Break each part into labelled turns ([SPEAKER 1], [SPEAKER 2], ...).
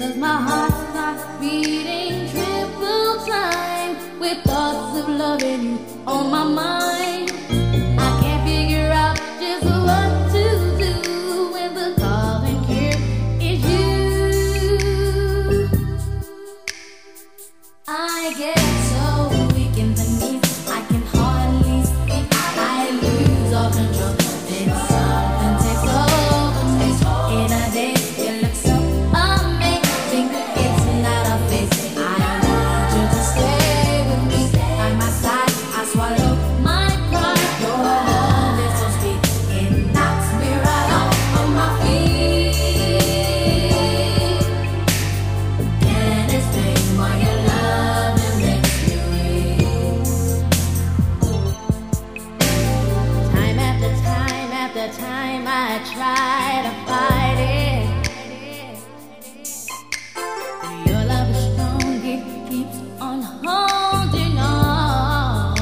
[SPEAKER 1] my heart starts beating triple time with thoughts of loving you on my mind. I can't figure out just what to do when the calling here is you. I get I try to fight it. Your love is strong, it keeps on holding on.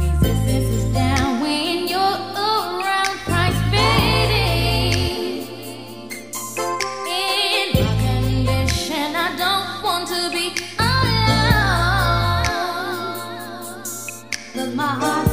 [SPEAKER 1] Resistance is down when you're around, fading. In my condition, I don't want to be alone. My heart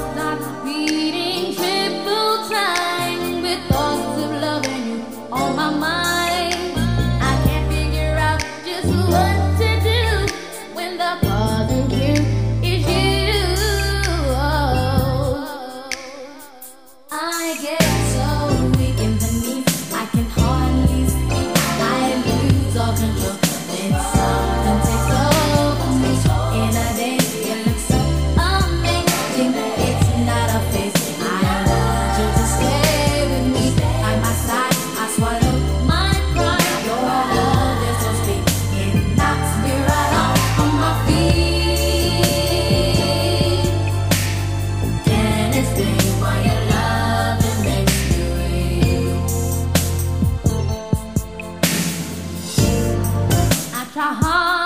[SPEAKER 1] Shahan.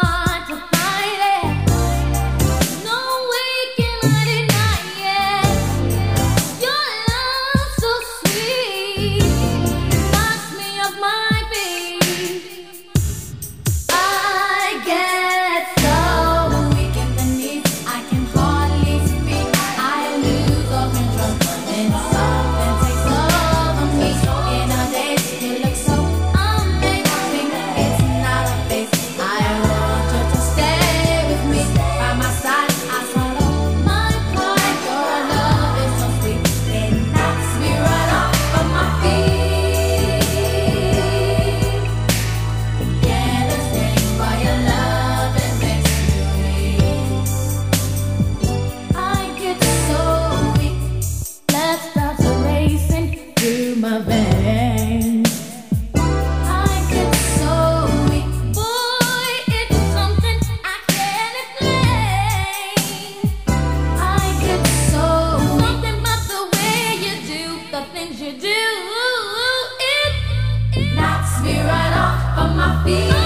[SPEAKER 1] my feet.